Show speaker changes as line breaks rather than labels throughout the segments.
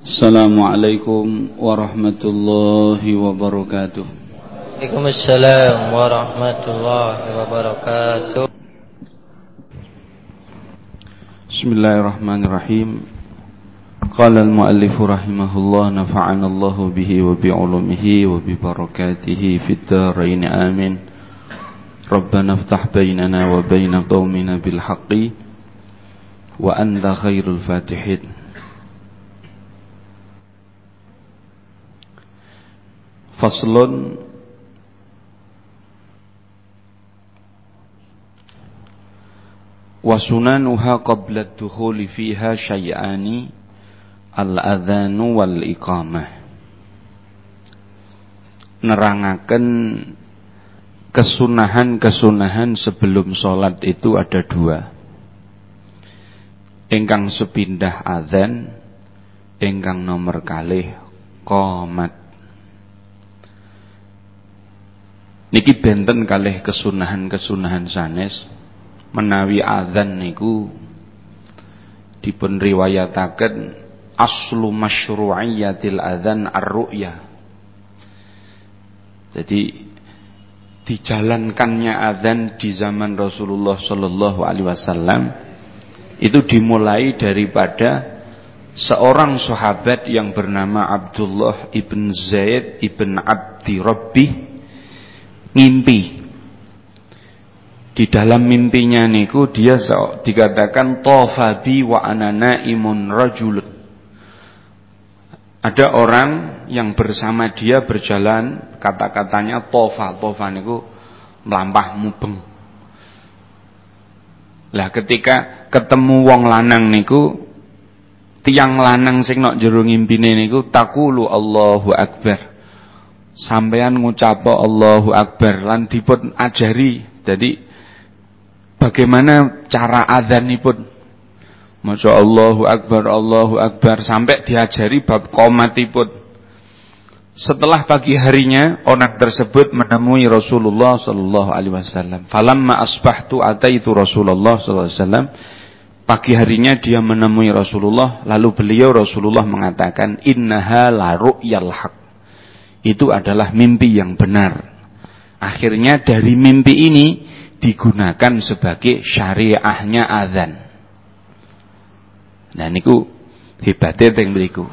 السلام عليكم ورحمة الله وبركاته
عليكم السلام ورحمة الله وبركاته
بسم الله الرحمن الرحيم قال المؤلف رحمه الله نفعنا الله به وبعلومه وببركاته في الدارين آمين ربنا افتح بيننا وبين قومنا بالحق وأنت خير Faslun. Wasunanuha qabla dukhuli fiha syai'ani Al-adhanu wal iqamah Nerangaken Kesunahan-kesunahan sebelum sholat itu ada dua. Engkang sepindah adhan Engkang nomor kalih Qomat Niki benten kalih kesunahan-kesunahan sanes menawi adzan niku dipun riwayataken aslu masyru'iyatil adzan ar-ru'ya. Jadi dijalankannya adzan di zaman Rasulullah Shallallahu alaihi wasallam itu dimulai daripada seorang sahabat yang bernama Abdullah ibn Zaid ibn Abdi Rabbih ngimpi. Di dalam mimpinya niku dia dikatakan tofabi wa anana imun rajul. Ada orang yang bersama dia berjalan, kata-katanya tofa, tofa niku melampah mubeng. Lah ketika ketemu wong lanang niku tiang lanang sing nok jero ngimpine niku takulu Allahu akbar sampean ngucap Allahu Akbar lan dipun ajari. Jadi bagaimana cara adzanipun? Masya Allahu Akbar, Allahu Akbar sampai diajari bab komatipun. Setelah pagi harinya orang tersebut menemui Rasulullah sallallahu alaihi wasallam. Falamma asbahtu ataitu Rasulullah sallallahu alaihi wasallam. Pagi harinya dia menemui Rasulullah lalu beliau Rasulullah mengatakan innaha la ru'yal haq itu adalah mimpi yang benar. Akhirnya dari mimpi ini digunakan sebagai syariahnya azan. Nah niku hebatnya yang beriku.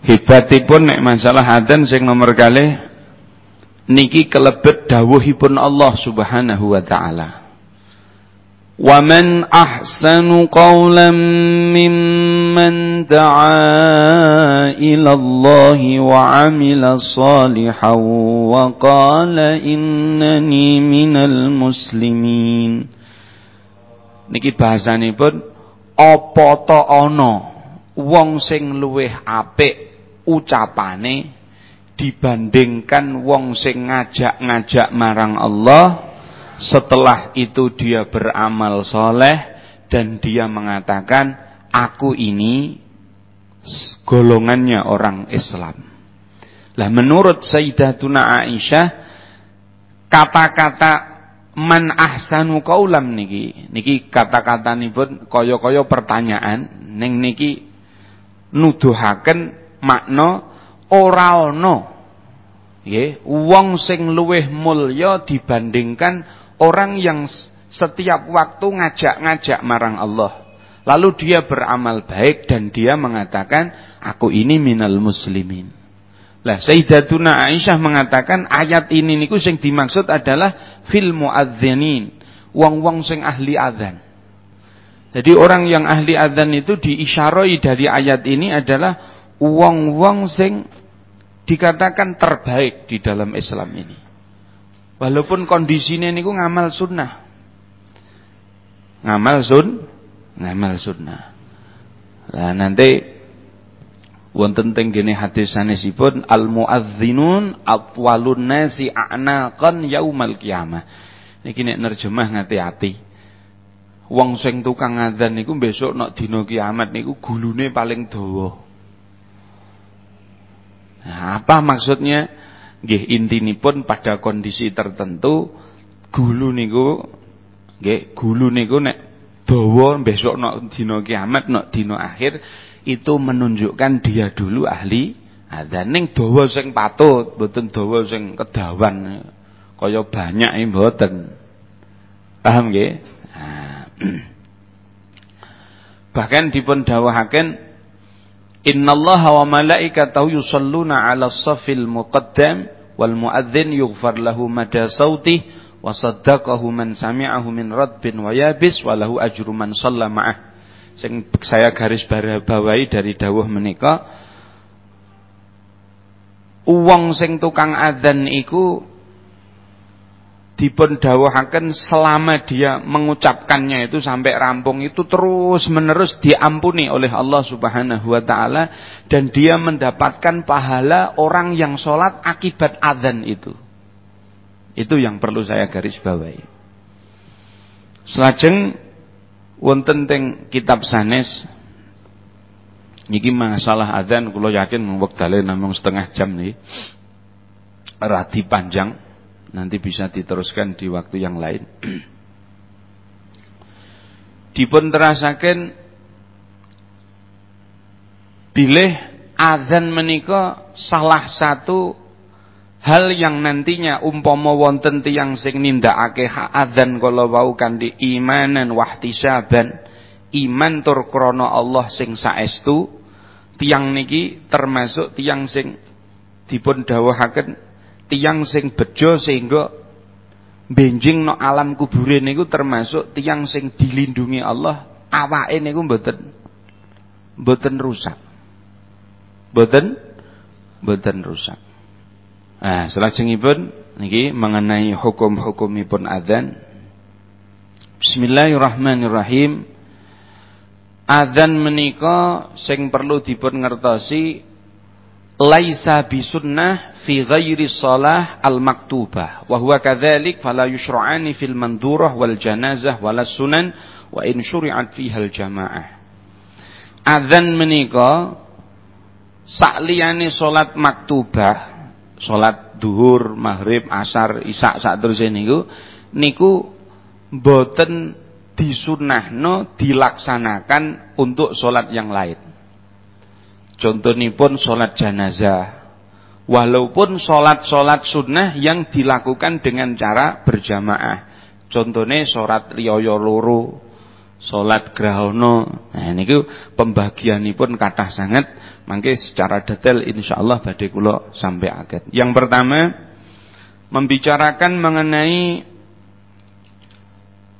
Hebatipun nek masalah adzan sing nomor kali niki kelebet dawuhipun Allah Subhanahu wa taala. ومن أحسن قولا ممن دعا إلى الله وعمل صالحا وقال إنني من المسلمين niki bahasanipun apa ta ana wong sing luwih apik ucapane dibandingkan wong sing ngajak-ngajak marang Allah Setelah itu dia beramal soleh dan dia mengatakan aku ini golongannya orang Islam. Lah menurut Sayyidatuna Aisyah kata-kata man ahsanu kaulam niki niki kata-kata pun koyo-koyo pertanyaan neng niki nuduhaken makna ora ana nggih wong sing luwih mulya dibandingkan Orang yang setiap waktu ngajak-ngajak marang Allah. Lalu dia beramal baik dan dia mengatakan, aku ini minal muslimin. Lah Sayyidatuna Aisyah mengatakan ayat ini niku sing dimaksud adalah fil muadzinin, wong-wong sing ahli adzan. Jadi orang yang ahli adzan itu diisyarai dari ayat ini adalah wong-wong sing dikatakan terbaik di dalam Islam ini. Walaupun kondisinya niku ngamal sunnah. Ngamal sun, ngamal sunnah. Lah nanti wonten teng gene hadis sanesipun al muadzinun atwalun nasi a'naqan yaumal qiyamah. Niki nek nerjemah ngati-ati. Wong sing tukang ngadzan niku besok nek dina kiamat niku gulune paling dawa. Nah, apa maksudnya? Nggih intinipun pada kondisi tertentu gulu niku nggih gulu niku nek dawa besok nek dina kiamat nek dina akhir itu menunjukkan dia dulu ahli adzan ning dawa sing patut mboten dawa sing kedawan kaya banyak mboten paham nggih nah. bahkan dipun dawuhaken innallaha wa malaikatahu yusalluna 'alas safil muqaddam wal muadzin yughfar lahu mada sautih wa saddaqahu man sami'ahu min radbin wa yabis wa lahu ajru man ma'ah. Saya garis bawahi dari dawuh menika uang sing tukang adzan iku dipun dawuhaken selama dia mengucapkannya itu sampai rampung itu terus menerus diampuni oleh Allah Subhanahu wa taala dan dia mendapatkan pahala orang yang sholat akibat adzan itu. Itu yang perlu saya garis bawahi. Selajeng wonten teng kitab sanes niki masalah adzan kula yakin wektale namung setengah jam nih radi panjang nanti bisa diteruskan di waktu yang lain. Dipun terasaken bilih adzan menika salah satu hal yang nantinya umpama wonten tiyang sing nindakake adzan kala wau kanthi imanan wahtisaban iman tur krana Allah sing saestu tiang niki termasuk tiang sing dipun dawuhaken tiang sing bejo sehingga benjing no alam kubure niku termasuk tiang sing dilindungi Allah awake niku mboten mboten rusak mboten mboten rusak Nah, salajengipun niki mengenai hukum-hukumipun adzan. Bismillahirrahmanirrahim. Adzan menika sing perlu dipun ngertosi laisa bisunnah fi ghairi shalah al maktubah wa huwa kadzalik fala yushra'ani fil mandurah wal janazah wal sunan wa in syuri'at fiha al jamaah. Adzan menika sakliyane salat maktubah salat duhur, maghrib, asar, isak sak terus niku niku boten disunahno dilaksanakan untuk salat yang lain. Contohipun salat jenazah. Walaupun salat-salat sunnah yang dilakukan dengan cara berjamaah. Contohnya salat riyaya loro, salat grahana. Nah niku pembagianipun kathah sangat Mangke secara detail insyaallah badhe kula sampaikan. Yang pertama membicarakan mengenai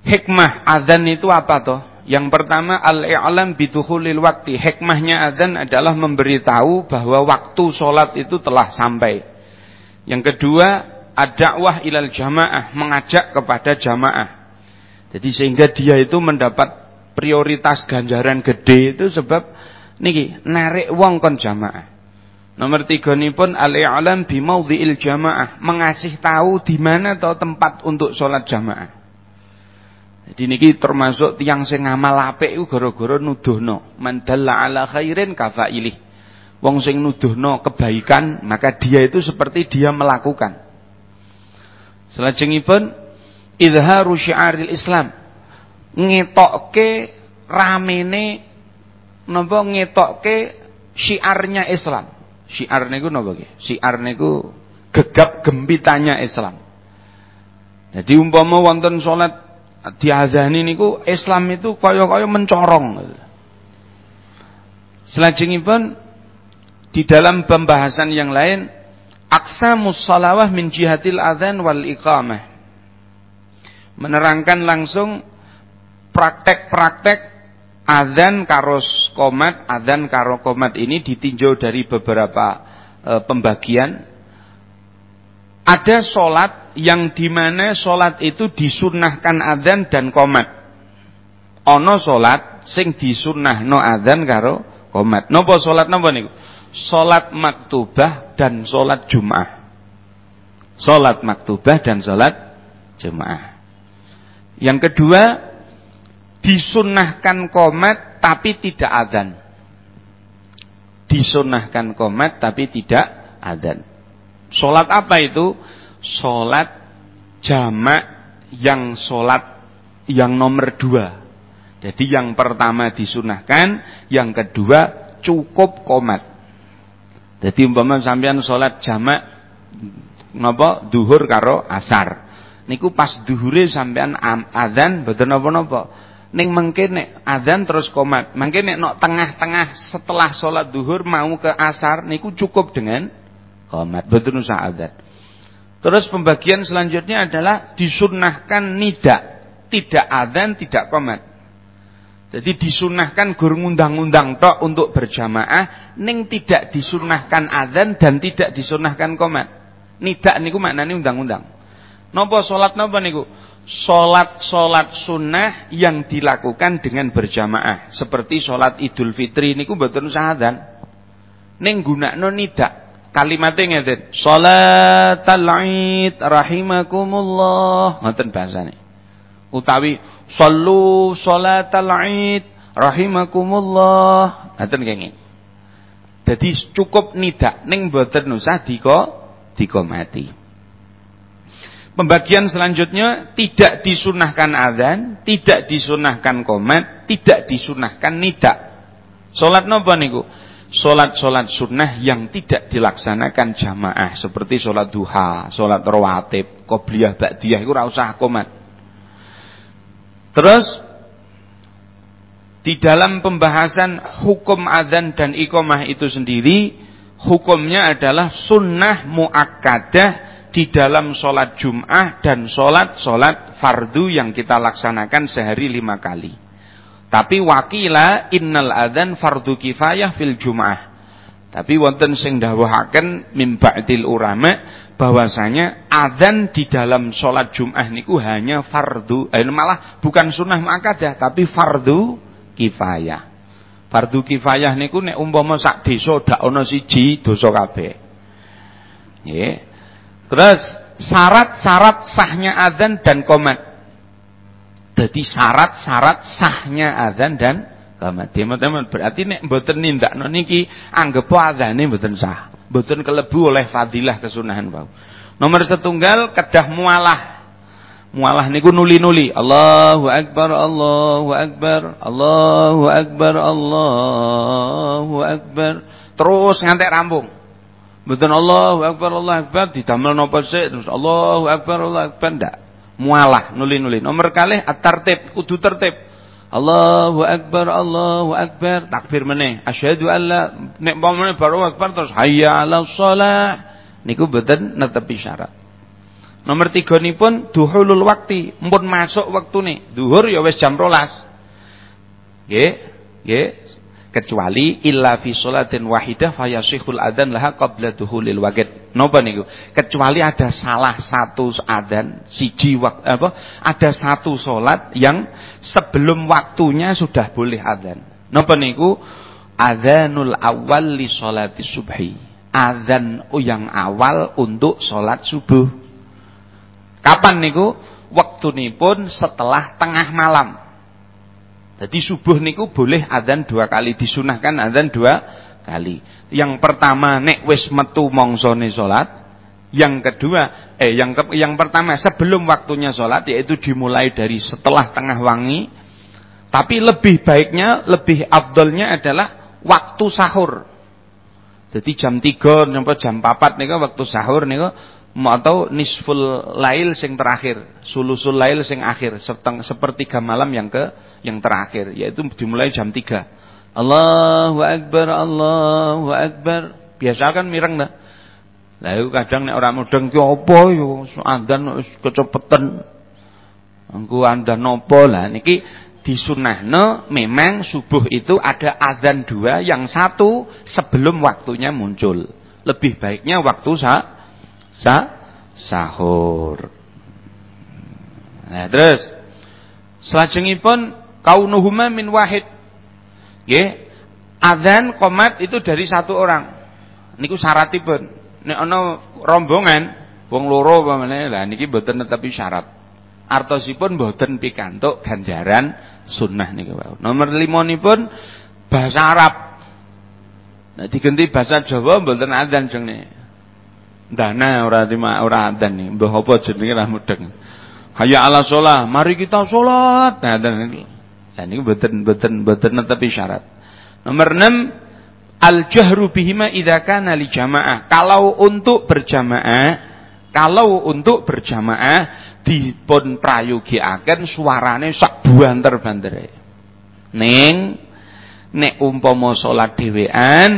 hikmah azan itu apa toh? Yang pertama al-i'lam bidukhulil waktu. Hikmahnya azan adalah memberitahu bahwa waktu sholat itu telah sampai. Yang kedua, ad-da'wah ilal jamaah, mengajak kepada jamaah. Jadi sehingga dia itu mendapat prioritas ganjaran gede itu sebab niki narik wong kon jamaah. Nomor tiga ini pun al-i'lam bimaudhi'il jamaah, mengasih tahu di mana atau tempat untuk sholat jamaah. Jadi niki termasuk tiang sing ngamal apik iku gara-gara nuduhno, man dalla ala khairin kafailih. Wong sing nuduhno kebaikan, maka dia itu seperti dia melakukan. Selajengipun izharu syiaril Islam. Ngetokke ramene napa ngetokke syiarnya Islam. Syiar niku napa nggih? Syiar niku gegap gempitanya Islam. Jadi umpama wonten salat diazani niku Islam itu kaya-kaya mencorong. Selajengipun di dalam pembahasan yang lain aksamus salawah min jihatil adzan wal iqamah. Menerangkan langsung praktek-praktek Adzan karos komat, adzan karo komat ini ditinjau dari beberapa e, pembagian. Ada solat yang di mana solat itu disunahkan adzan dan komat. Ono solat sing no adzan karo komat. Nopo solat nopo niku? Solat maktubah dan solat Jum'ah. Solat maktubah dan solat Jum'ah. Yang kedua, disunahkan komat tapi tidak adzan. Disunahkan komat tapi tidak adzan. Salat apa itu? Salat jamak yang salat yang nomor dua. Jadi yang pertama disunahkan, yang kedua cukup komat. Jadi umpama sampean salat jamak napa duhur karo asar. Niku pas duhure sampean adzan mboten napa-napa. Ning mengke nek adzan terus komat. Mengke nek nok tengah-tengah setelah salat duhur mau ke asar niku cukup dengan komat. Mboten usah adzan. Terus pembagian selanjutnya adalah disunnahkan nida, tidak adzan, tidak komat. Jadi disunahkan gur ngundang-undang tok untuk berjamaah, ning tidak disunahkan adzan dan tidak disunahkan komat. Nida niku maknane undang-undang. Napa salat napa niku? Salat-salat sunnah yang dilakukan dengan berjamaah, seperti salat Idul Fitri niku mboten usah adzan. Ning gunakno nida. Kalimatnya ngeten, salatal Id rahimakumullah. Ngoten bahasane. Utawi Sallu salatal Id rahimakumullah. Ngaten kenging. Jadi cukup nidak ning mboten usah diko mati. Pembagian selanjutnya tidak disunahkan azan, tidak disunahkan komat, tidak disunahkan nidak. Salat napa niku? Salat-salat sunnah yang tidak dilaksanakan jamaah seperti salat duha, salat rawatib, qobliyah, ba'diyah iku ora usah komat. Terus di dalam pembahasan hukum adzan dan iqamah itu sendiri hukumnya adalah sunnah muakkadah di dalam sholat Jum'ah dan sholat-sholat fardu yang kita laksanakan sehari lima kali. Tapi wakila innal adzan fardu kifayah fil Jum'ah. Tapi wonten sing dawuhaken mim ba'dil ulama bahwasanya adzan di dalam sholat Jumat niku hanya fardu, eh, malah bukan sunnah muakkadah tapi fardu kifayah. Fardu kifayah niku nek umpama sak desa dak ana siji dosa kabeh. Nggih. Terus syarat-syarat sahnya adzan dan qomat. Jadi syarat-syarat sahnya adzan dan qomat. Teman-teman berarti nek mboten nindakno niki anggap adzane mboten sah. Betul kelebu oleh fadilah kesunahan bau. Nomor setunggal kedah mualah. Mualah niku nuli-nuli. Allahu akbar, Allahu akbar, Allahu akbar, Allahu akbar. Terus ngantek rampung. Betul Allahu akbar, Allahu akbar didamel napa sik terus Allahu akbar, Allahu akbar ndak. Mualah nuli-nuli. Nomor kalih at-tartib, kudu tertib. Allahu Akbar, Allahu Akbar, takbir meneh. Asyhadu alla nek umpamane baru akbar terus hayya 'alas shalah. Niku mboten netepi syarat. Nomor tiga ini pun duhulul waktu, pun masuk waktu nih. Duhur ya wis jam rolas. Nggih, nggih kecuali illa fi sholatin wahidah fayasihul adzan laha qabla duhulil waqt. Napa niku? Kecuali ada salah satu adzan siji apa? Ada satu salat yang sebelum waktunya sudah boleh adzan. Napa niku? Adzanul awal li sholati subhi. Adzan yang awal untuk salat subuh. Kapan niku? Waktunipun setelah tengah malam. Jadi subuh niku boleh adzan dua kali, disunahkan adzan dua kali. Yang pertama nek wis metu mongsone salat, yang kedua eh yang ke, yang pertama sebelum waktunya salat yaitu dimulai dari setelah tengah wangi. Tapi lebih baiknya, lebih afdolnya adalah waktu sahur. Jadi jam 3 sampai jam 4 niku waktu sahur niku atau nisful lail sing terakhir, sulusul lail sing akhir, sepertiga malam yang ke yang terakhir, yaitu dimulai jam 3. Allahu akbar, Allahu akbar. Biasa kan mireng dah. Lah iku kadang nek ora mudeng ki apa yo andan kecepetan. Engko andan napa lah niki disunahno memang subuh itu ada azan dua yang satu sebelum waktunya muncul. Lebih baiknya waktu sa sa sahur. Nah, terus selajengipun kaunuhuma min wahid. Nggih. Adzan qomat itu dari satu orang. Niku syaratipun. Nek ana rombongan wong loro pamane lah niki mboten netepi syarat. Artosipun mboten pikantuk ganjaran sunnah niku wau. Nomor 5 nipun bahasa Arab. Nah diganti bahasa Jawa mboten adzan jenenge. Dana ora terima ora adzan nih. Mbah apa jenenge ra mudeng. Hayya ala sholah, mari kita sholat. Nah, dan ini. Nah, ini beten beten beten tapi syarat. Nomor enam al jahru bihima idza kana li jamaah. Kalau untuk berjamaah, kalau untuk berjamaah dipun prayogiaken suarane sak buanter-bantere. Ning nek umpama salat dhewean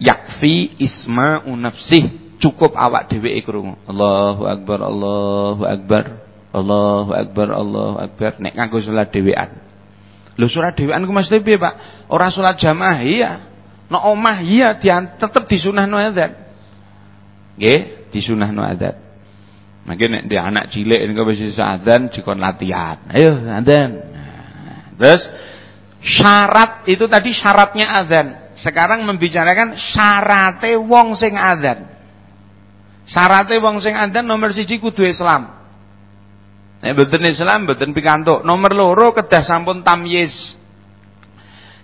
yakfi isma nafsih cukup awak dheweke krungu. Allahu akbar Allahu akbar Allahu akbar Allahu akbar nek nganggo salat dhewean. Lho salat dhewean ku mesti piye, Pak? Ora salat jamaah iya. Nek omah iya tetep disunahno adzan. Nggih, disunahno adzan. Mungkin nek dia anak cilik niku wis iso adzan dikon latihan. Ayo adzan. Nah, terus syarat itu tadi syaratnya adzan. Sekarang membicarakan syaratnya wong sing adzan. Syaratnya wong sing adzan nomor siji kudu Islam. Nek mboten Islam mboten pikantuk. Nomor loro kedah sampun tamyiz.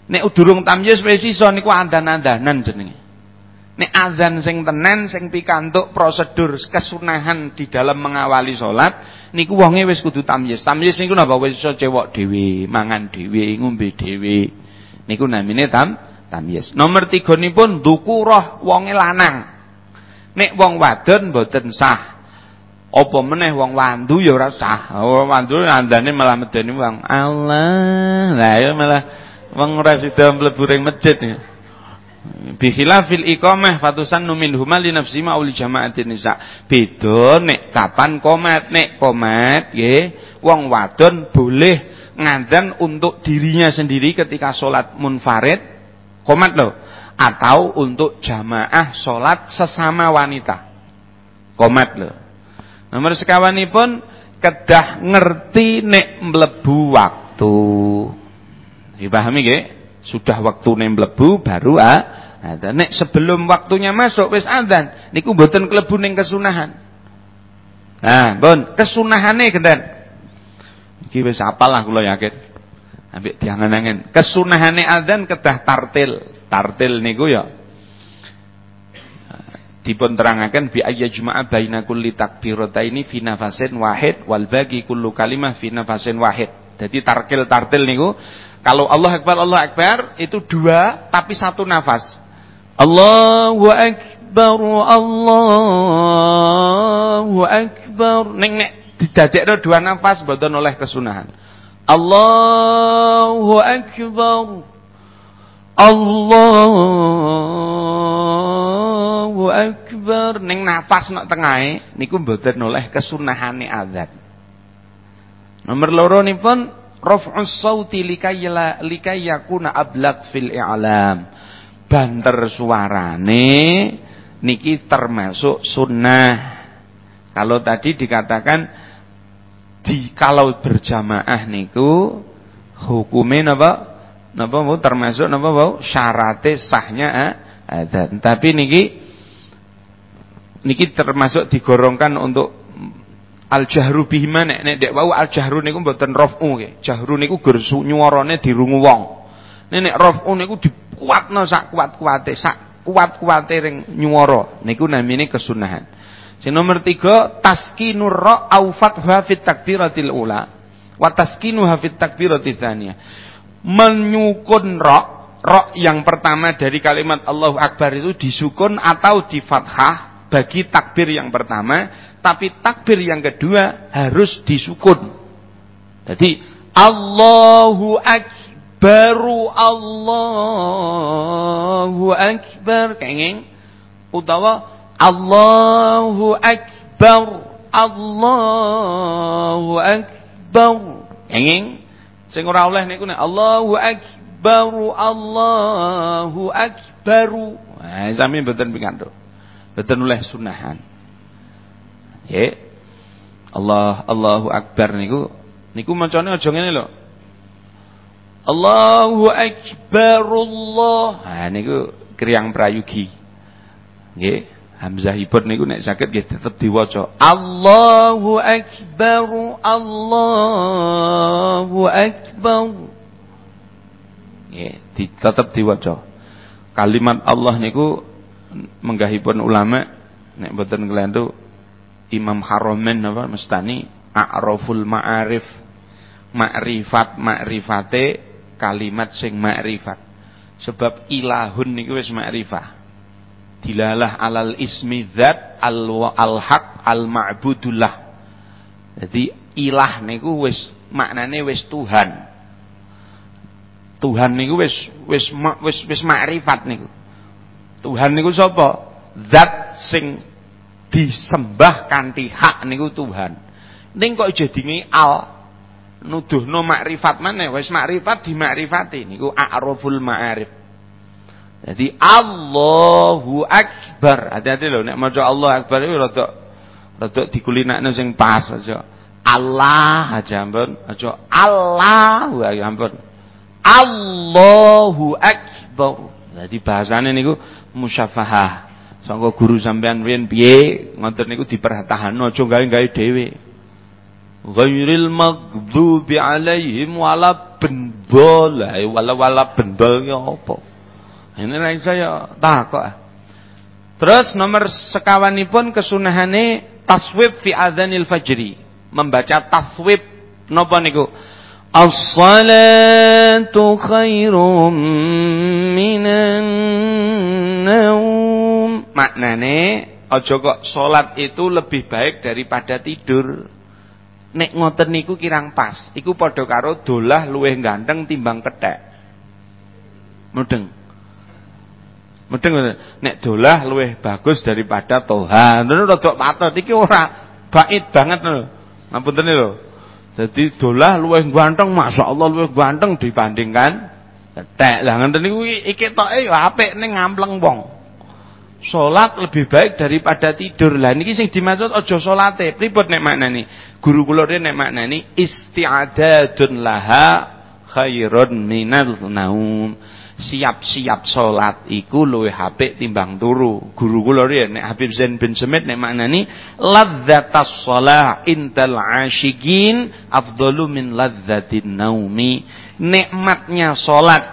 Nek durung tamyiz wis iso niku andan-andanan jenenge. Nek azan sing tenen sing pikantuk prosedur kesunahan di dalam mengawali salat niku wonge wis kudu tamyiz. Tamyiz niku napa wis iso cewek dhewe, mangan dhewe, ngombe dhewe. Niku namine tam tamyiz. Nomor 3 nipun dzukurah wonge lanang. Nek wong wadon mboten sah. Apa meneh wong wandu ya ora sah. Wong wandu andane malah medeni wong Allah. Lah ya malah wong ora sida mlebu ring masjid ya. Bi khilafil iqamah fatusan numin huma li nafsi ma uli jamaatin nisa. Beda nek kapan komat nek komat nggih wong wadon boleh ngandan untuk dirinya sendiri ketika sholat munfarid komat loh atau untuk jamaah sholat sesama wanita komat loh nomor sekawanipun kedah ngerti nek mlebu waktu Dipahami nggih? Sudah waktu mlebu baru ah. Nek sebelum waktunya masuk wis adzan niku mboten klebu ning kesunahan. Nah, pun kesunahane genten. Iki wis apal lah kula yakin. Ambek diangen-angen. Kesunahane adzan kedah tartil. Tartil niku ya dipun terangaken bi ayyajma'a baina kulli takbirataini fi nafasin wahid wal bagi kullu kalimah fi nafasin wahid. Jadi tarkil tartil niku kalau Allah Akbar, Allah Akbar itu dua tapi satu nafas. Allahu Akbar, Allahu Akbar. Neng nek didadekno dua nafas mboten oleh kesunahan. Allahu Akbar. Allahu Akbar. Neng nafas nak tengahe niku mboten oleh kesunahane azan. Nomor loro nipun raf'us sauti likayla likayakuna ablaq fil i'lam. Banter suarane niki termasuk sunnah. Kalau tadi dikatakan di kalau berjamaah niku hukumnya napa? Napa bu termasuk napa syaratnya sahnya adzan. Tapi niki niki termasuk digorongkan untuk Al jahru bihima nek nek dek wau al jahru niku mboten rafu nggih. Jahru niku gur nyuwarane dirungu wong. Nek nek rafu niku dikuatno sak kuat-kuate, sak kuat-kuate ring nyuwara. Niku namine kesunahan. Sing nomor 3 taskinur ra au fatha fit takbiratil ula wa taskinuha fit takbiratil tsaniyah. Menyukun ra ra yang pertama dari kalimat Allahu Akbar itu disukun atau di fathah bagi takbir yang pertama tapi takbir yang kedua harus disukun. Jadi Allahu akbaru Allahu akbar kenging utawa Allahu akbar Allahu akbar kenging sing ora oleh niku Allahu akbaru Allahu akbaru. Nah sami mboten pikantuk mboten oleh sunahan Ya. Allah Allahu Akbar niku niku macane aja ngene lho. Allahu Akbarullah. Ha niku kriyang prayugi. Nggih. Hamzahipun niku nek saged nggih tetep diwaca. Allahu Akbar, Allahu Akbar. Nggih, tetep diwaca. Kalimat Allah niku menggahipun ulama nek mboten kelentu Imam Haromen apa mestani a'raful ma'arif makrifat makrifate kalimat sing makrifat Sebab ilahun niku wis ma'rifah. Dilalah alal ismi dzat al-haq al-ma'budullah. Jadi ilah niku wis maknane wis Tuhan. Tuhan niku wis wis wis wis makrifat niku. Tuhan niku sapa? Zat sing disembah kanthi hak niku Tuhan. Ning kok jadine al nuduhno makrifat mana wis makrifat dimakrifati niku a'raful ma'arif. Jadi Allahu Akbar. Hati-hati lho nek maca Allah Akbar itu rada rada dikulinakno sing pas aja. Allah aja ampun, aja Allah ya ampun. Allahu Akbar. Jadi bahasane niku musyafahah. Sangka guru sampean riyen piye ngoten niku dipertahanno aja gawe-gawe dhewe. Ghairil maghdubi alaihim wala bendol. Wala wala bendol ya apa? Ini nek saya takok. Terus nomor sekawanipun kesunahane taswib fi adzanil fajri. Membaca taswib napa niku? As-salatu khairum minan. Maknane aja kok salat itu lebih baik daripada tidur. Nek ngoten niku kirang pas. Iku padha karo dolah luwih ganteng timbang kethek. Mudeng. Mudeng nek dolah luwih bagus daripada toha. Ngono rada patut iki ora bait banget lho. Ngapunten lho. Jadi dolah luwih ganteng, Allah luwih ganteng dibandingkan tek. Lah ngoten niku iki toke ya apik ning ngampleng wong. Salat lebih baik daripada tidur. Lah niki sing dimaksud aja salate. Pripun nek maknani? Guru kula nek maknani isti'adadun laha khairun minal naum siap-siap salat iku luwih apik timbang turu. Guru kula riyen nek Habib Zain bin Semit nek maknani ladzatas shalah intal asyikin afdalu min ladzatin naumi. Nikmatnya salat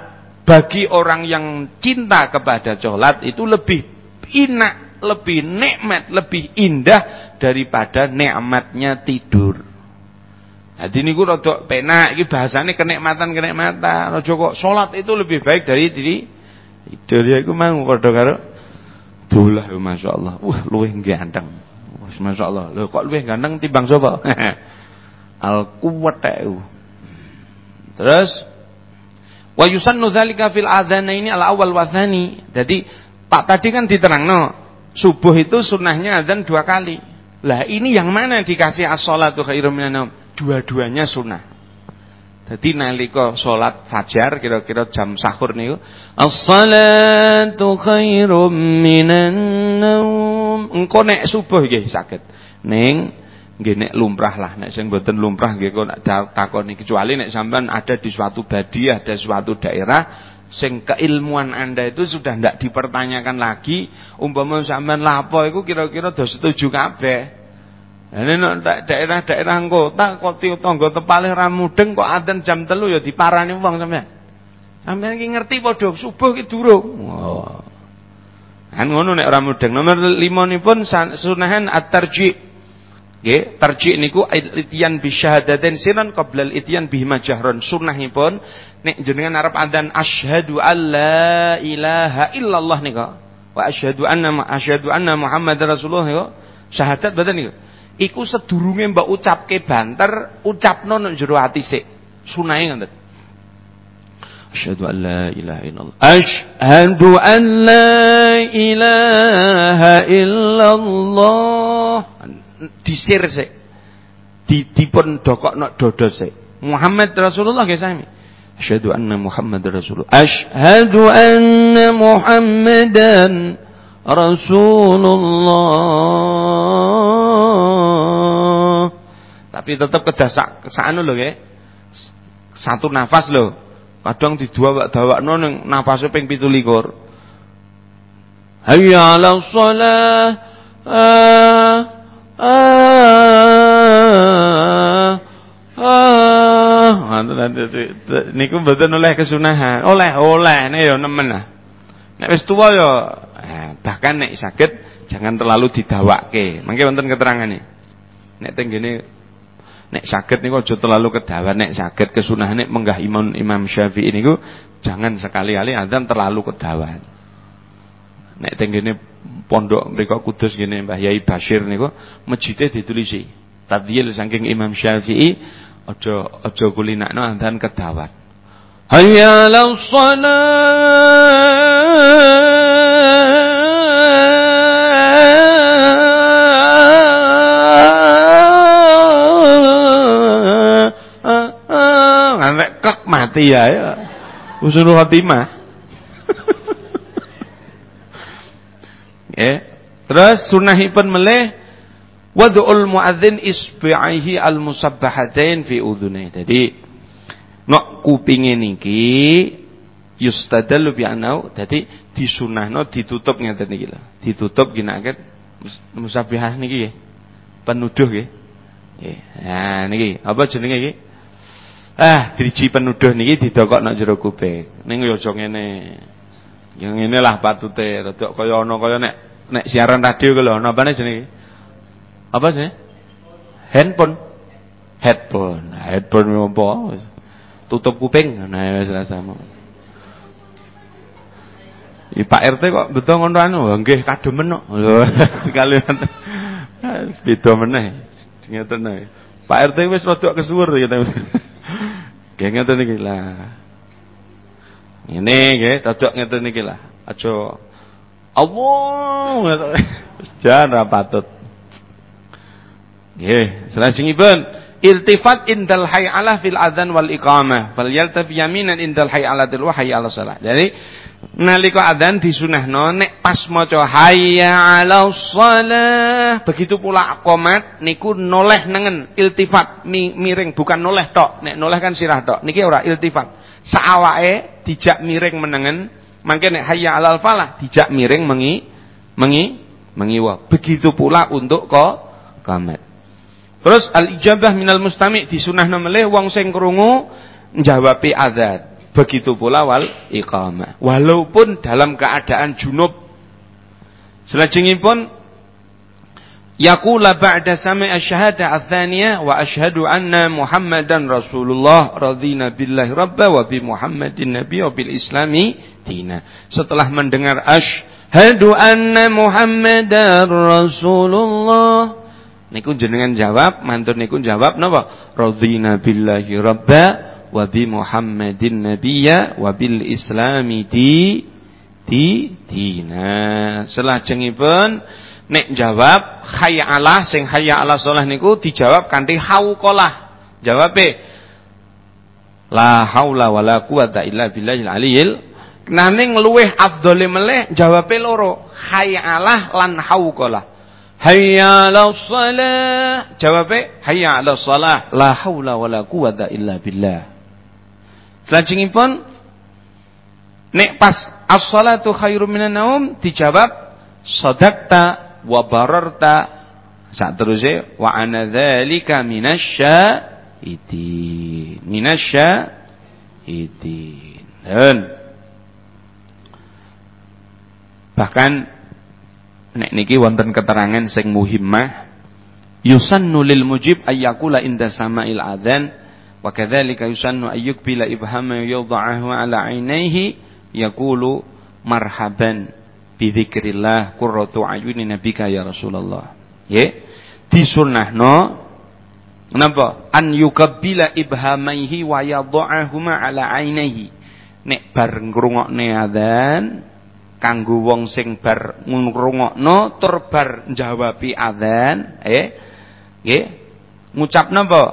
bagi orang yang cinta kepada salat itu lebih enak, lebih nikmat, lebih indah daripada nikmatnya tidur. Jadi niku rada penak iki bahasane kenikmatan-kenikmatan. Kok salat itu lebih baik dari diri tidur ya iku mau padha karo dolah ya masyaallah. Wah luwih ganteng. Wah masyaallah. Lho kok luwih ganteng timbang sapa? Al quwwat Terus wa yusannu dzalika fil adzanaini al awal wa tsani. Jadi Pak tadi kan diterangno subuh itu sunnahnya adzan dua kali. Lah ini yang mana dikasih minan dua-duanya sunnah. Jadi nalika salat fajar kira-kira jam sahur niku as-salatu khairum minan naum. Engko nek subuh nggih. Ning nggih nek lumrah lah nek sing mboten lumrah nggih kok takoni kecuali nek sampean ada di suatu badiah, ada suatu daerah sing keilmuan Anda itu sudah tidak dipertanyakan lagi umpama sampean lapo iku kira-kira do setuju kabeh ini daerah-daerah kota kok tangga tepale ra mudeng kok adzan jam telu ya diparani wong sampean. Sampeyan iki ngerti padha subuh ki durung. Oh. Kan ngono nek ora mudeng. Nomor 5 nipun sunahan at-tarji. Nggih, tarji niku itian bi syahadatain siran qabla itian bihi majahron. Sunahipun nek jenengan arep adzan asyhadu alla ilaha illallah niku. Wa asyhadu anna asyhadu anna Muhammadar Rasulullah niku. Syahadat badan niku iku sedurunge mbok ucapke banter ucapno nang jero ati sik sunahe ngoten Asyhadu an la ilaha illallah Asyhadu an la ilaha illallah disir sik di dipun dokokno dodo sik Muhammad Rasulullah nggih sami Asyhadu anna Muhammad Rasulullah Asyhadu anna Muhammadan Rasulullah. Tapi tetap kedasak ke sana loh ya. Satu nafas loh. Kadang di dua dawak non yang nafasnya ping pitu likur. Hayya ala shalah. Ah, ah, ah. Niku mboten oleh kesunahan. Oleh, oleh nih yo nemen lah. Nek wis tuwa yo Nah, bahkan nek sakit jangan terlalu didawake. Mangke wonten keterangane. Nek teng gene nek saged niku aja terlalu kedawan nek saged kesunahan nek menggah Imam Imam Syafi'i niku jangan sekali-kali adzan terlalu kedawan. Nek tenggene pondok mriku Kudus ngene Mbah Yai Bashir niku masjide ditulisi tadhil saking Imam Syafi'i aja aja kulinakno adzan kedawan. Hayya 'alas mati ya. Usul khotimah. Ya. Terus sunahipun melih wad'ul muadzin isbi'aihi al-musabbahatain fi udhunai. Jadi nok kupinge niki yustadallu bi anau dadi disunahno ditutup ngeten niki lho. Ditutup ginakaken musabbihah niki nggih. Penuduh nggih. Nggih. Nah niki apa jenenge iki? Ah, driji penuduh niki didokokno jero kuping. Ning yo aja ngene. Ya ngene lah patute, rada kaya ana kaya nek nek siaran radio ku lho, ana apane jenenge? Apa sih? Handphone. Headphone. Headphone apa? Tutup kuping. Nah, wis rasamu. I Pak RT kok betul ngono anu, nggih kademen kok. Lho, sekali beda meneh. Ngeten Pak RT wis rada kesuwur kita. Nggih ngeten iki lah. Ini nggih dadok ngeten niki lah. Aja Allah jan ra patut. Nggih, salajengipun iltifat indal hayyalah fil adzan wal iqamah. Fal yaltafi yaminan indal hayyalatil wa hayya 'ala shalah. Jadi nalika adzan disunahno nek pas maca hayya 'ala shalah begitu pula qomat niku noleh nengen iltifat. Mi, miring bukan noleh tok. Nek noleh kan sirah tok. Niki ora iltifat saawake dijak miring menengen mangke nek hayya 'alal falah dijak miring mengi mengi mengiwa begitu pula untuk ko qamat Terus al ijabah minal mustami disunahno melih wong sing krungu njawabi adzan. Begitu pula wal iqamah. Walaupun dalam keadaan junub. Selajengipun yaqula ba'da sami asyhada ats-tsaniyah wa asyhadu anna Muhammadan Rasulullah radhina billahi rabba wa bi Muhammadin nabiy wa bil islami dina. Setelah mendengar asyhadu anna Muhammadar Rasulullah niku jenengan jawab, mantun niku jawab napa? Radhina billahi rabba wa bi Muhammadin nabiyya wa bil islami di di dina. Selajengipun nek jawab hayya Allah sing hayya ala shalah niku dijawab kanthi hauqalah. Jawabe la haula wala quwata illa billahil aliyil Nanging luweh afdhole meleh jawabe loro hayya Allah lan hauqalah. Hayya 'alas shalah. Jawabe hayya 'alas shalah. La haula wala quwata illa billah. Selajengipun nek pas as-salatu khairum minan naum dijawab sadaqta wa bararta. Sak teruse wa ana dzalika minasyaitin. Minasyaitin. Dan bahkan nek niki wonten keterangan sing muhimmah yusannu lil mujib ayyakula inda sama'il adzan wa kadzalika yusannu ayyukbila ibhama yudha'ahu ala ainaihi yaqulu marhaban bi dzikrillah qurratu ayuni nabika ya Rasulullah. Ya disunnahno Napa? An yukabbila ibhamaihi wa ala ainaihi. Nek bar ngrungokne adzan kanggo wong sing bar ngrungokno tur bar njawabi adzan eh nggih ngucap napa?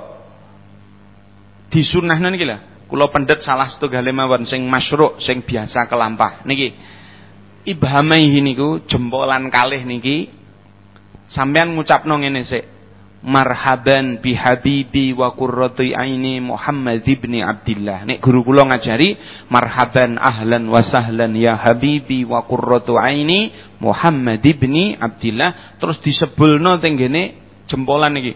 Disunahna niki lho. Kula pendet salah setunggal mawon sing masyru' sing biasa kelampah. Niki ibhamaihi niku jempolan kalih niki sampean ngucapno ngene sik marhaban bi habibi wa qurrati aini Muhammad ibni Abdullah. Nek guru kula ngajari marhaban ahlan wa sahlan ya habibi wa qurratu aini Muhammad ibni Abdullah terus disebulno teng gene jempolan iki.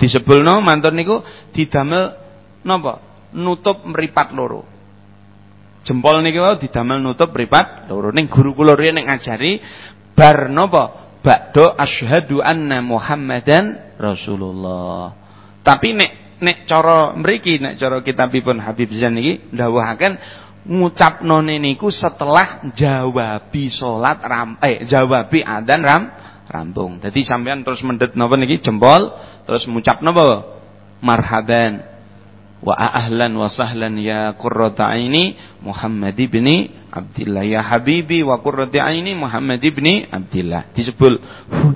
Disebulno mantun niku didamel napa? Nutup mripat loro. Jempol niki wau didamel nutup mripat loro. Ning guru kula riyen ngajari bar napa? ba'da asyhadu anna Muhammadan Rasulullah. Tapi nek nek cara mriki nek cara kitabipun Habib Zain iki ndawuhaken ngucapno niku setelah jawabi salat ram eh jawabi adzan ram rampung. Jadi sampean terus mendet napa niki jempol terus ngucap napa marhaban wa ahlan wa sahlan ya qurrata aini Muhammad ibni Abdillah. Ya habibi wa qurrata aini Muhammad ibni Abdillah. Disebul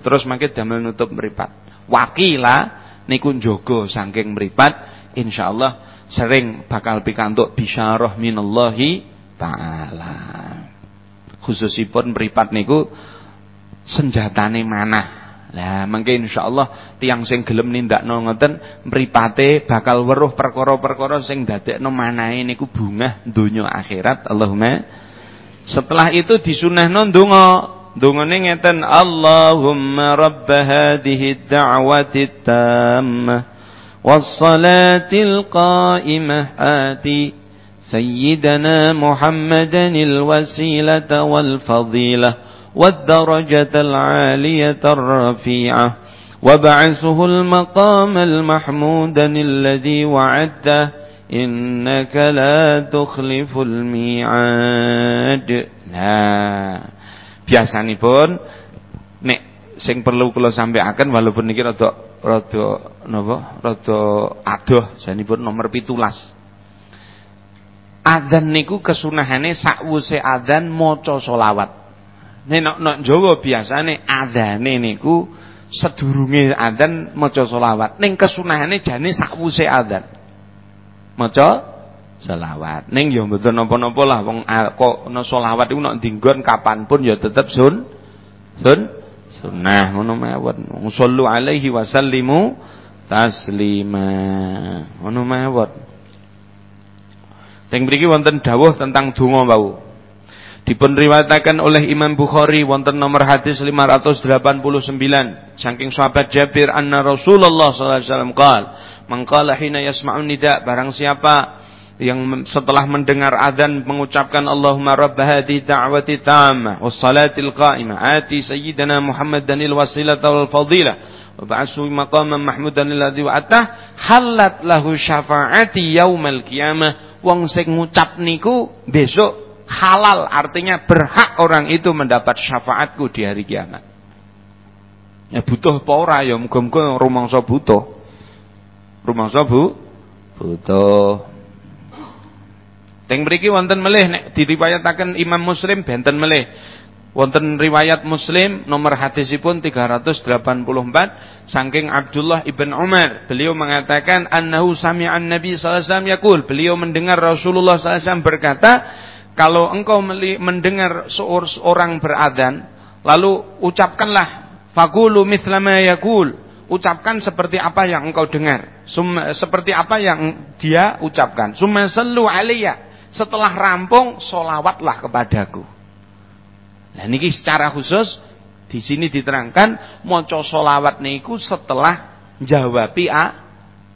terus mangke damel nutup mripat wakila niku njogo saking mripat insyaallah sering bakal pikantuk bisyarah minallahi taala. Khususipun mripat niku senjatane manah Lah mengke insyaallah tiang sing gelem nindakno ngoten mripate bakal weruh perkara-perkara sing dadekno manahe niku bungah donya akhirat. Allahumma. Setelah itu disunahno ndonga. Dungane ngeten Allahumma rabb hadhihi ad-da'wati tammah was-salatil qa'imah ati sayyidana Muhammadan al-wasilata wal fadilah والدرجة العالية الرفيعة وبعثه المقام المحمود الذي وعدته إنك لا تخلف الميعاد nah biasanipun nek sing perlu kula sampaikan walaupun niki rada rada napa rada adoh janipun nomor 17 Adzan niku kesunahane sakwuse adzan maca selawat Nek nok nok Jawa biasane adzane niku sedurunge adzan maca selawat. Ning kesunahane jane sakwuse adzan. Maca selawat. Ning ya mboten napa-napa lah wong kok ana selawat iku nek dinggon kapan pun ya tetep sun sun sunnah ngono mawon. Sallu alaihi wasallimu taslima. Ngono mawon. Teng mriki wonten dawuh tentang donga wau. Dipun riwayataken oleh Imam Bukhari wonten nomor hadis 589 saking sahabat Jabir anna Rasulullah sallallahu alaihi wasallam qaal man qala hina yasma'un nida. Barang siapa yang setelah mendengar adzan mengucapkan Allahumma rabb hadhihi da'wati tammah was salatil qa'imah ati sayyidina Muhammadanil wasilata wal fadilah wa ba'athu maqaman mahmudan alladhi wa'atah halat lahu syafa'ati yaumal qiyamah. Wong sing ngucap niku besok halal artinya berhak orang itu mendapat syafaatku di hari kiamat. Ya butuh apa ora ya muga-muga rumangsa butuh. Rumangsa bu butuh. Teng mriki wonten melih nek diriwayataken Imam Muslim benten melih. Wonten riwayat Muslim nomor hadisipun 384 saking Abdullah ibn Umar. Beliau mengatakan annahu sami'an Nabi sallallahu alaihi wasallam yaqul. Beliau mendengar Rasulullah sallallahu alaihi wasallam berkata, kalau engkau mendengar seorang beradan, lalu ucapkanlah fakulu mithlama yakul. Ucapkan seperti apa yang engkau dengar. seperti apa yang dia ucapkan. Summa sallu alaiya. Setelah rampung, solawatlah kepadaku. Nah ini secara khusus di sini diterangkan moco solawat niku setelah jawabi a,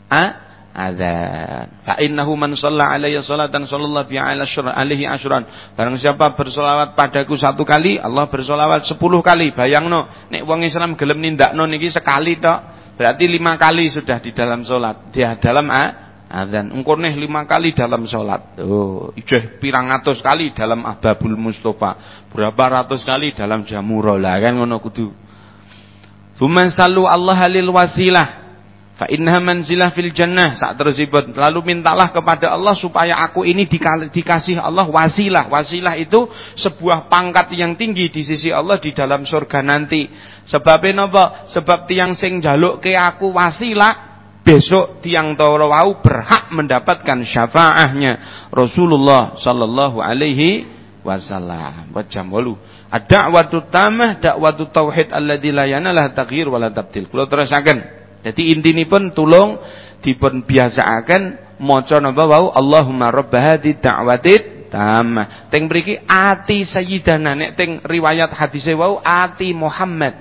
a adzan. Fa innahu man shalla alayya salatan sallallahu bi alaihi asyran. Barang siapa bersolawat padaku satu kali, Allah bersolawat sepuluh kali. Bayangno, nek wong Islam gelem nindakno niki sekali tok. Berarti lima kali sudah di dalam solat. Dia dalam a. Engko lima kali dalam solat. Oh, ijeh pirang ratus kali dalam Ababul Mustafa. Berapa ratus kali dalam Jamurah lah kan ngono kudu. Tsumma sallu Allah halil wasilah Fa innaha manzilah fil jannah. Saat tersebut lalu mintalah kepada Allah supaya aku ini dikasih Allah wasilah. Wasilah itu sebuah pangkat yang tinggi di sisi Allah di dalam surga nanti. Sebabnya napa? Sebab tiang sing jaluk ke aku wasilah besok tiang toro wau berhak mendapatkan syafaahnya Rasulullah sallallahu alaihi wasallam. Buat jam 8. Ad-da'watu tamah da'watu tauhid alladzi la yanalah taghyir wala tabdil. Kula terusaken. Jadi intinipun tulung dipun biasaaken maca napa wau Allahumma rabb hadhihi da'watit tamah. Teng mriki ati sayyidana nek teng riwayat hadise wau ati Muhammad.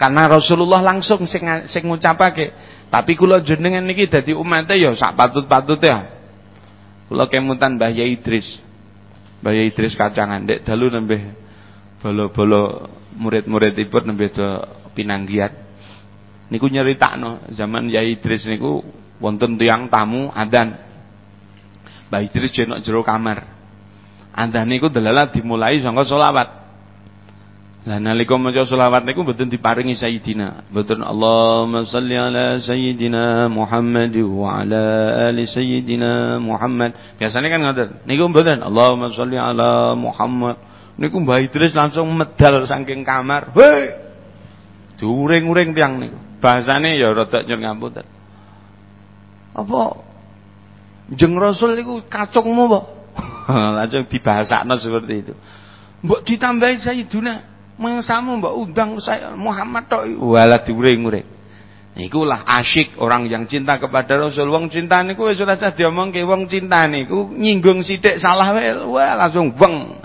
Karena Rasulullah langsung sing sing ngucapake. Tapi kula jenengan niki dadi umate ya sak patut-patute ya. Kula kemutan Mbah Yai Idris. Mbah Yai Idris kacangan ndek dalu nembeh bolo-bolo murid-muridipun nembeh do pinanggiat niku nyeritakno zaman Yai Idris niku wonten tiang tamu adzan. Mbah Idris jenok jero kamar. Adzan niku delala dimulai saka selawat. Lah nalika maca selawat niku mboten diparingi Sayyidina. Mboten Allahumma shalli ala Sayyidina Muhammad wa ala ali Sayyidina Muhammad. Biasanya kan ngoten. Niku mboten Allahumma shalli ala Muhammad. Niku Mbah Idris langsung medal saking kamar. Hei! Diuring-uring tiang niku. Bahasane ya rada nyur ngapunten. Apa jeng Rasul niku kacungmu, Pak? langsung dibahasakno seperti itu. Mbok ditambahi Sayyidina Mengsamu mbak undang saya Muhammad tok wala diuring-uring. Ikulah asyik orang yang cinta kepada Rasul. Wong cinta niku wis ora usah diomongke wong cinta niku nyinggung sithik salah wae langsung beng.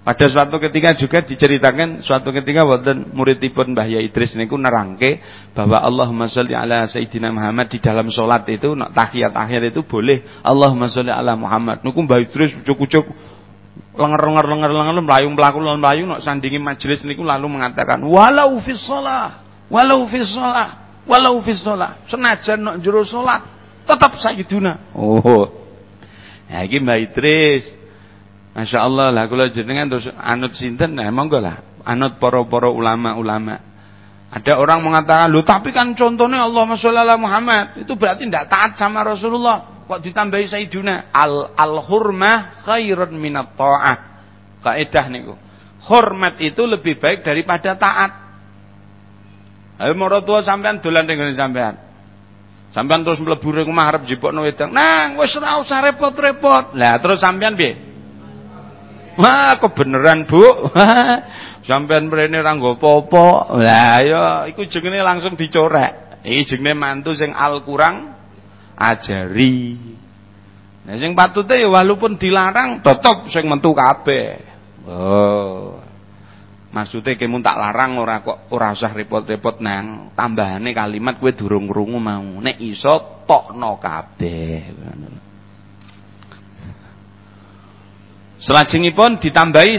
Pada suatu ketika juga diceritakan suatu ketika wonten muridipun Mbah Yai Idris niku nerangke bahwa Allahumma sholli ala Sayyidina Muhammad di dalam salat itu tahiyat akhir itu boleh. Allahumma sholli ala Muhammad. Niku Mbah Idris ucuk-ucuk lenger-lenger lenger-lenger melayu melaku melayu nak sandingi majelis niku lalu mengatakan walau fi shalah walau fi shalah walau fi shalah senajan nak jero salat tetap sayyiduna. Oh. Ya iki Mbak Idris Masya Allah lah kula jenengan terus anut sinten? Nah monggo lah anut para-para ulama-ulama. Ada orang mengatakan lu tapi kan contohnya Allah ala Muhammad. Itu berarti tidak taat sama Rasulullah. Kok ditambahi sayyiduna? Al al hurmah khairun minat ta'ah. Kaidah niku. Hormat itu lebih baik daripada taat. Ayo tua sampean dolan dengan sampean. Sampean terus mlebu ring omah arep jipokno wedang. Nang wis ora usah repot-repot. Lah terus sampean piye Wah, kebenaran, Bu. sampean mrene ora nggo apa-apa. Lah ya iku jenenge langsung dicorek. Iki jenenge mantu sing al kurang ajari. Nah sing patute ya walaupun dilarang tetep sing mentu kabeh. Oh. Maksudnya kamu tak larang ora kok ora usah repot-repot nang tambahane kalimat kowe durung krungu mau. Nek iso tokno kabeh. Selajengipun ditambahi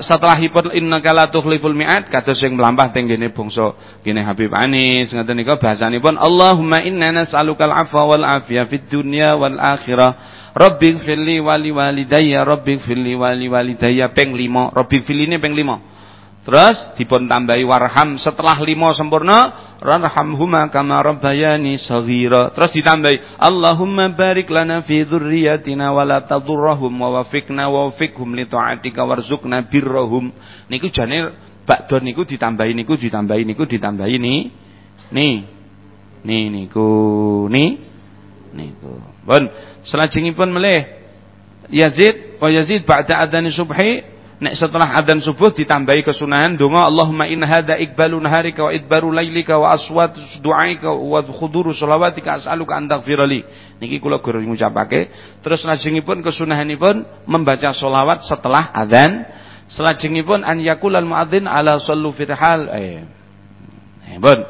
setelahipun innaka la tukhliful mi'ad kados sing mlampah teng kene bangsa kene Habib Anis. Ngoten nika bahasanipun Allahumma inna nas'alukal afwa wal afiyah fid dunya wal akhirah. Rabbi firli wali walidayya Rabbi firli wali walidayya. Ping 5 Rabbi firli ping 5 Terus dipun tambahi warham setelah lima sempurna, warhamhuma kama rabbayani shaghira. Terus ditambahi Allahumma barik lana fi dzurriyyatina wa la tadurrahum wa wafiqna wa wafiqhum li ta'atika warzuqna birrahum. Niku jane bakdo niku ditambahi niku ditambahi niku ditambahi ni. Nih. Nih niku ni. Niku. Pun selajengipun melih Yazid wa Yazid ba'da adzan subhi Nek setelah adzan subuh ditambahi kesunahan donga Allahumma in hadza iqbalu naharika wa idbaru lailika wa aswat du'aika wa khuduru shalawatika as'aluka an taghfirali. Niki kula gur ngucapake. Terus lajengipun kesunahanipun membaca solawat setelah adzan. Selajengipun an yakulal muadzin ala sallu firhal. Eh. Eh, bon.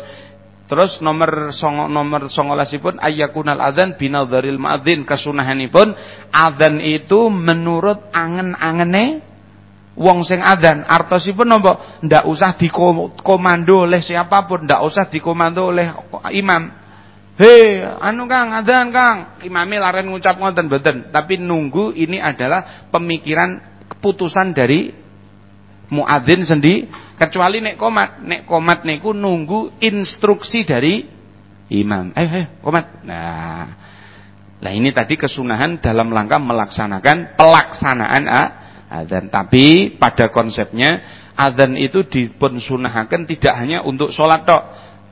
Terus nomor song, nomor songolasipun ayakunal adzan binadharil muadzin kesunahanipun adzan itu menurut angen-angene wong sing adzan artosipun napa ndak usah dikomando oleh siapa pun ndak usah dikomando oleh imam Hei, anu Kang, adzan Kang. Imami laren ngucap ngoten mboten, tapi nunggu ini adalah pemikiran keputusan dari muadzin sendi kecuali nek komat. Nek komat niku nunggu instruksi dari imam. Eh, eh, komat. Nah, Nah ini tadi kesunahan dalam rangka melaksanakan pelaksanaan ah, adzan. Tapi pada konsepnya adzan itu dipun sunahaken tidak hanya untuk sholat tok,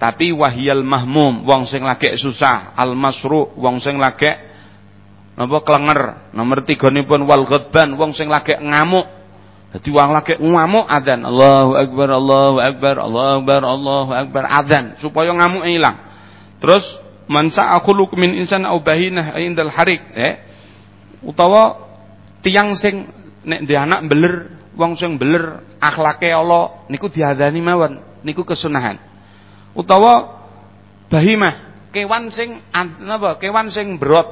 tapi wahiyal mahmum, wong sing lagi susah, al masru, wong sing lagi napa klenger. Nomor tiga pun wal ghadban, wong sing lagi ngamuk. Jadi wong lagi ngamuk adzan. Allahu akbar, Allahu akbar, Allahu akbar, Allahu akbar adzan supaya ngamuk hilang. Terus man sa'akhuluq min insan au bahinah indal harik eh utawa tiang sing nek di anak beler wong sing beler akhlake Allah niku diadani mawon niku kesunahan. Utawa bahimah kewan sing napa kewan sing berot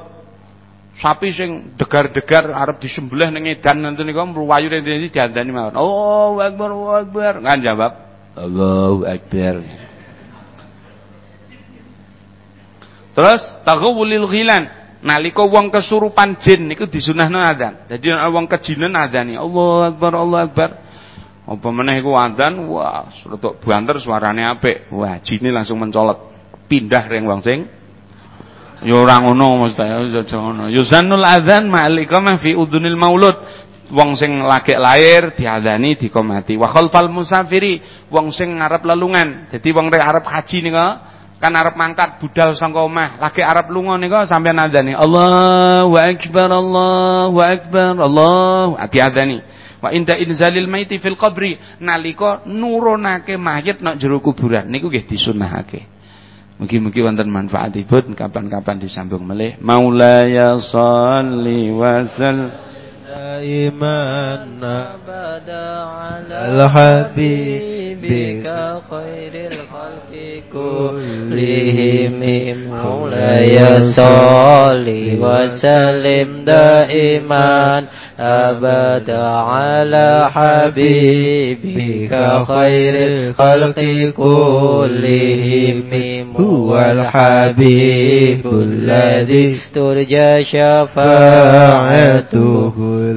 sapi sing degar-degar arep disembelih ning edan nanti niku mluwayu ning diadani mawon. Allahu akbar Allahu akbar. Kan jawab. Allahu akbar. Terus taghawulil ghilan. Nalika wong kesurupan jin niku disunahno adzan. Dadi wong kejinan adzani. Allahu akbar, Allahu akbar. Apa meneh iku adzan, wah, rada banter suarane apik. Wah, jine langsung mencolot. Pindah ring wong sing Ya ora ngono mesti ya aja ngono. Yuzannul adzan ma'al iqamah fi udunil maulud. Wong sing lagi lahir diadzani dikomati. Wa khalfal musafiri, wong sing ngarep lelungan. Dadi wong arep haji nika kan arep mangkat budal saka omah lagi arep lunga nika sampeyan adzani Allahu akbar Allahu akbar Allah ati-adani wa inda inzalil maiti fil qabri nalika nurunake mayit nak jero kuburan niku nggih disunahake Mugi-mugi wonten manfaatipun kapan-kapan disambung melih Maulaya sholli wa sallim
دائما أبدا على حبيبك خير الخلق كلهم مولاي صل وسلم دائما أبدا على حبيبك خير الخلق كلهم. هو الحبيب الذي ترجى شفاعته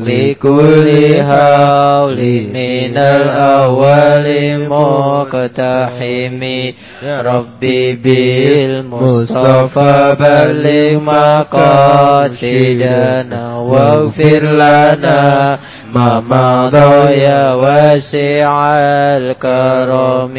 لكل هول من الأول مقتحم. ربي بالمصطفى بلغ مقاصدنا واغفر لنا. ما مضى يا واسع الكرم.